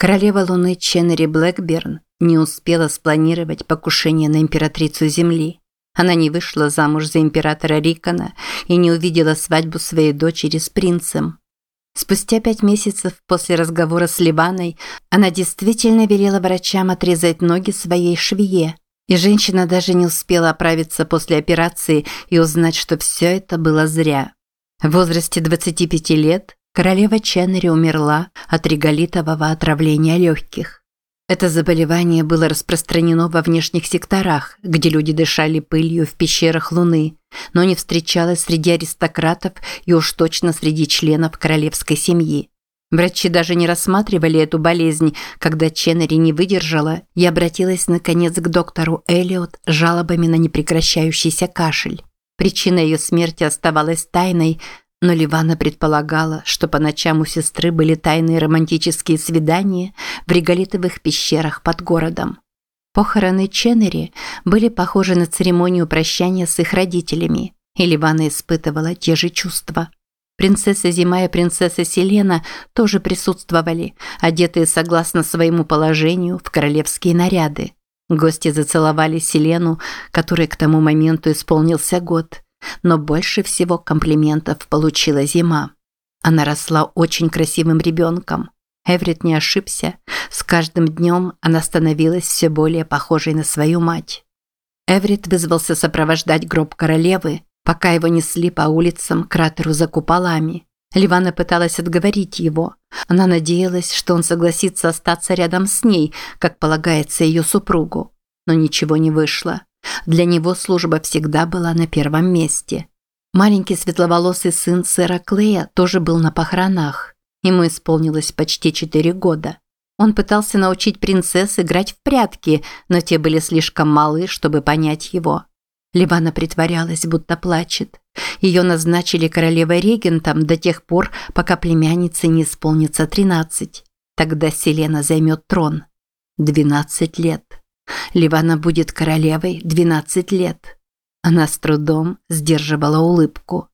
Королева Луны Ченнери Блэкберн не успела спланировать покушение на императрицу Земли. Она не вышла замуж за императора Рикона и не увидела свадьбу своей дочери с принцем. Спустя пять месяцев после разговора с Ливаной она действительно велела врачам отрезать ноги своей швее, и женщина даже не успела оправиться после операции и узнать, что все это было зря. В возрасте 25 лет королева Ченнери умерла от реголитового отравления легких. Это заболевание было распространено во внешних секторах, где люди дышали пылью в пещерах Луны, но не встречалось среди аристократов и уж точно среди членов королевской семьи. Врачи даже не рассматривали эту болезнь, когда Ченнери не выдержала и обратилась наконец к доктору Эллиот с жалобами на непрекращающийся кашель. Причина ее смерти оставалась тайной, но Ливана предполагала, что по ночам у сестры были тайные романтические свидания в реголитовых пещерах под городом. Похороны Ченнери были похожи на церемонию прощания с их родителями, и Ливана испытывала те же чувства. Принцесса Зима и принцесса Селена тоже присутствовали, одетые согласно своему положению в королевские наряды. Гости зацеловали Селену, которой к тому моменту исполнился год – но больше всего комплиментов получила Зима. Она росла очень красивым ребенком. Эврит не ошибся. С каждым днем она становилась все более похожей на свою мать. Эврит вызвался сопровождать гроб королевы, пока его несли по улицам кратеру за куполами. Ливана пыталась отговорить его. Она надеялась, что он согласится остаться рядом с ней, как полагается ее супругу. Но ничего не вышло. Для него служба всегда была на первом месте. Маленький светловолосый сын сэра Клея тоже был на похоронах. Ему исполнилось почти четыре года. Он пытался научить принцесс играть в прятки, но те были слишком малы, чтобы понять его. Ливана притворялась, будто плачет. Ее назначили королевой-регентом до тех пор, пока племяннице не исполнится тринадцать. Тогда Селена займет трон. Двенадцать лет. Ливана будет королевой 12 лет. Она с трудом сдерживала улыбку.